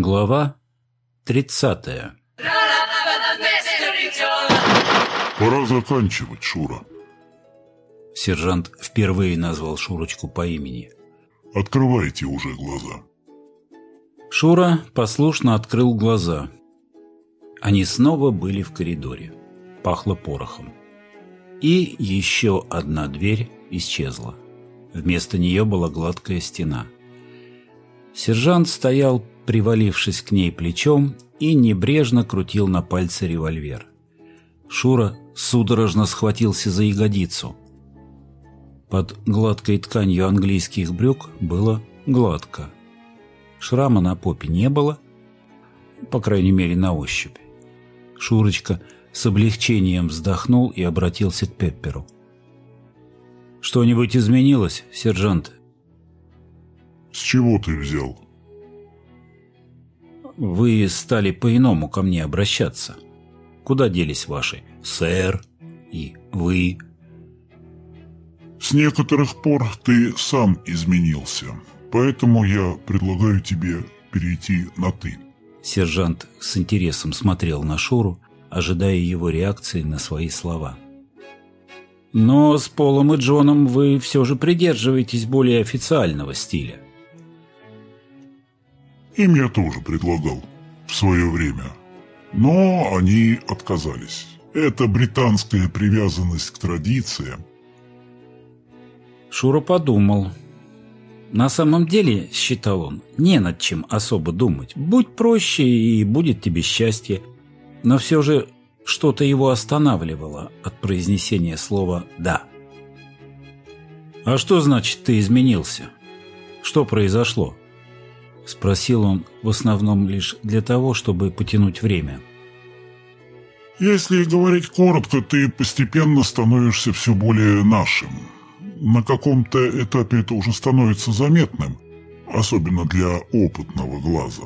Глава 30 Пора заканчивать, Шура. Сержант впервые назвал Шурочку по имени. Открывайте уже глаза. Шура послушно открыл глаза. Они снова были в коридоре. Пахло порохом. И еще одна дверь исчезла. Вместо нее была гладкая стена. Сержант стоял, привалившись к ней плечом, и небрежно крутил на пальце револьвер. Шура судорожно схватился за ягодицу. Под гладкой тканью английских брюк было гладко. Шрама на попе не было, по крайней мере на ощупь. Шурочка с облегчением вздохнул и обратился к Пепперу. «Что-нибудь изменилось, сержант?» С чего ты взял? «Вы стали по-иному ко мне обращаться. Куда делись ваши «сэр» и «вы»?» С некоторых пор ты сам изменился, поэтому я предлагаю тебе перейти на «ты». Сержант с интересом смотрел на Шуру, ожидая его реакции на свои слова. «Но с Полом и Джоном вы все же придерживаетесь более официального стиля». Им я тоже предлагал в свое время, но они отказались. Это британская привязанность к традициям. Шура подумал. На самом деле, считал он, не над чем особо думать. Будь проще, и будет тебе счастье. Но все же что-то его останавливало от произнесения слова «да». «А что значит ты изменился? Что произошло?» Спросил он в основном лишь для того, чтобы потянуть время. Если говорить коротко, ты постепенно становишься все более нашим. На каком-то этапе это уже становится заметным, особенно для опытного глаза.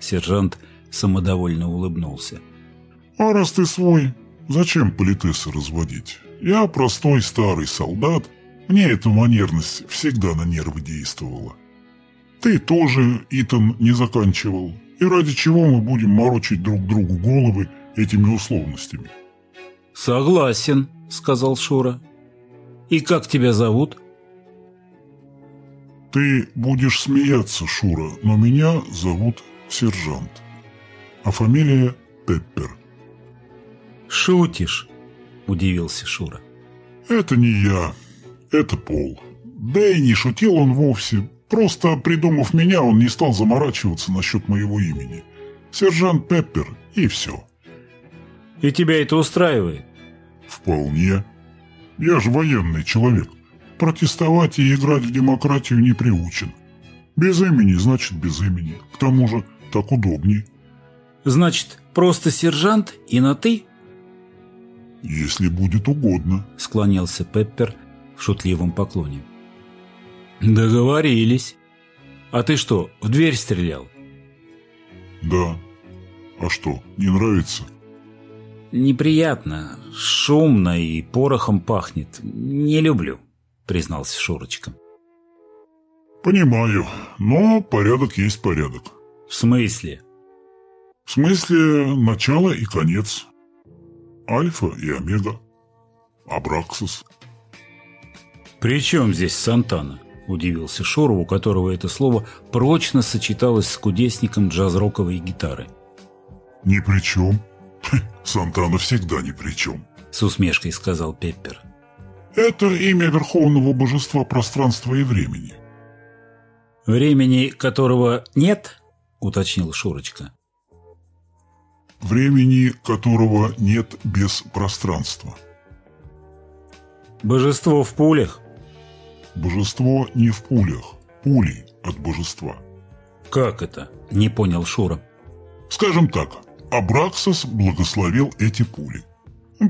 Сержант самодовольно улыбнулся. А раз ты свой, зачем политесы разводить? Я простой старый солдат, мне эта манерность всегда на нервы действовала. Ты тоже, Итан, не заканчивал. И ради чего мы будем морочить друг другу головы этими условностями? «Согласен», — сказал Шура. «И как тебя зовут?» «Ты будешь смеяться, Шура, но меня зовут Сержант, а фамилия Пеппер». «Шутишь?» – удивился Шура. «Это не я, это Пол. Да и не шутил он вовсе. Просто, придумав меня, он не стал заморачиваться насчет моего имени. Сержант Пеппер, и все». «И тебя это устраивает?» «Вполне. Я же военный человек. Протестовать и играть в демократию не приучен. Без имени значит без имени. К тому же так удобней». «Значит, просто сержант и на «ты»?» «Если будет угодно», — склонился Пеппер в шутливом поклоне. «Договорились. А ты что, в дверь стрелял?» «Да. А что, не нравится?» «Неприятно, шумно и порохом пахнет. Не люблю», — признался Шурочка. «Понимаю, но порядок есть порядок». «В смысле?» «В смысле начало и конец. Альфа и Омега. Абраксис». «При чем здесь Сантана?» – удивился Шору, у которого это слово прочно сочеталось с кудесником джаз-роковой гитары. «Ни при чем. Сантана всегда ни при чем», – с усмешкой сказал Пеппер. «Это имя верховного божества пространства и времени». «Времени, которого нет?» – уточнил Шурочка. «Времени, которого нет без пространства». «Божество в пулях?» Божество не в пулях, пули от божества. Как это? Не понял Шура. Скажем так, Абраксос благословил эти пули.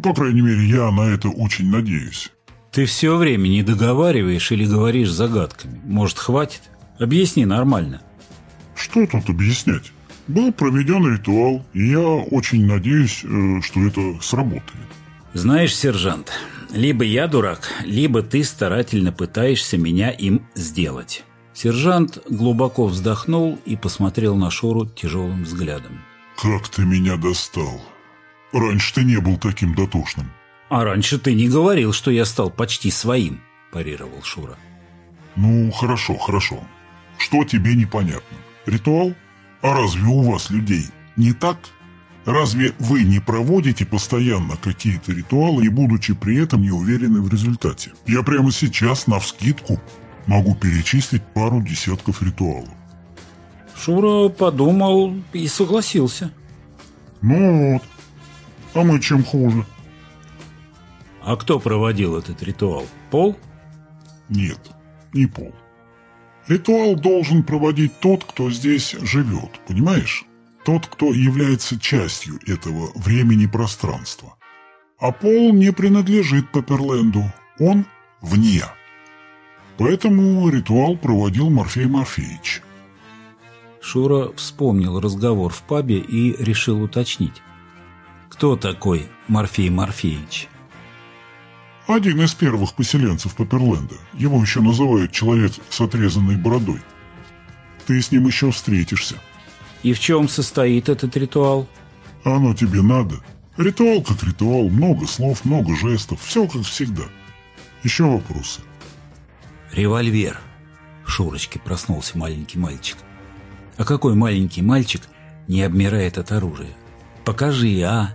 По крайней мере, я на это очень надеюсь. Ты все время не договариваешь или говоришь загадками. Может, хватит? Объясни нормально. Что тут объяснять? Был проведен ритуал, и я очень надеюсь, э, что это сработает. Знаешь, сержант, либо я дурак, либо ты старательно пытаешься меня им сделать. Сержант глубоко вздохнул и посмотрел на Шуру тяжелым взглядом. «Как ты меня достал! Раньше ты не был таким дотошным». «А раньше ты не говорил, что я стал почти своим», – парировал Шура. «Ну, хорошо, хорошо. Что тебе непонятно? Ритуал? А разве у вас, людей, не так?» Разве вы не проводите постоянно какие-то ритуалы и будучи при этом не уверены в результате? Я прямо сейчас, навскидку, могу перечислить пару десятков ритуалов. Шура подумал и согласился. Ну вот. А мы чем хуже? А кто проводил этот ритуал? Пол? Нет, не Пол. Ритуал должен проводить тот, кто здесь живет, понимаешь? Тот, кто является частью этого времени-пространства. А Пол не принадлежит Пепперленду, он вне. Поэтому ритуал проводил Морфей Морфеевич. Шура вспомнил разговор в пабе и решил уточнить. Кто такой Морфей Морфеевич? Один из первых поселенцев Пепперленда. Его еще называют человек с отрезанной бородой. Ты с ним еще встретишься. И в чем состоит этот ритуал? Оно тебе надо. Ритуал как ритуал, много слов, много жестов, все как всегда. Еще вопросы? Револьвер. В Шурочке проснулся маленький мальчик. А какой маленький мальчик не обмирает от оружия? Покажи, а?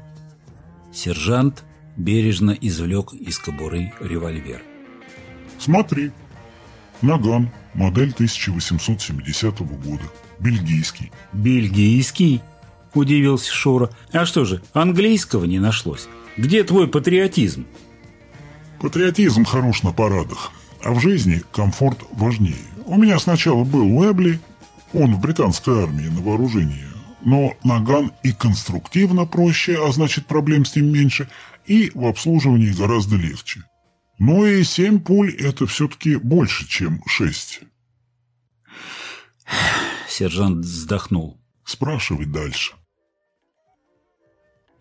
Сержант бережно извлек из кобуры револьвер. Смотри. Наган, модель 1870 года. Бельгийский. Бельгийский? Удивился Шура. А что же, английского не нашлось? Где твой патриотизм? Патриотизм хорош на парадах, а в жизни комфорт важнее. У меня сначала был Уэбли, он в британской армии на вооружении, но наган и конструктивно проще, а значит проблем с ним меньше, и в обслуживании гораздо легче. Но и семь пуль – это все-таки больше, чем шесть. Сержант вздохнул. Спрашивай дальше.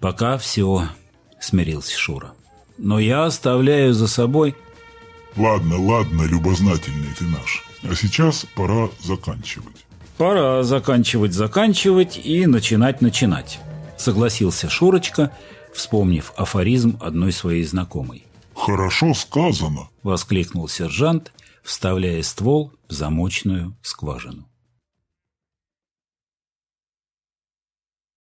Пока все, смирился Шура. Но я оставляю за собой... Ладно, ладно, любознательный ты наш. А сейчас пора заканчивать. Пора заканчивать, заканчивать и начинать, начинать. Согласился Шурочка, вспомнив афоризм одной своей знакомой. «Хорошо сказано!» — воскликнул сержант, вставляя ствол в замочную скважину.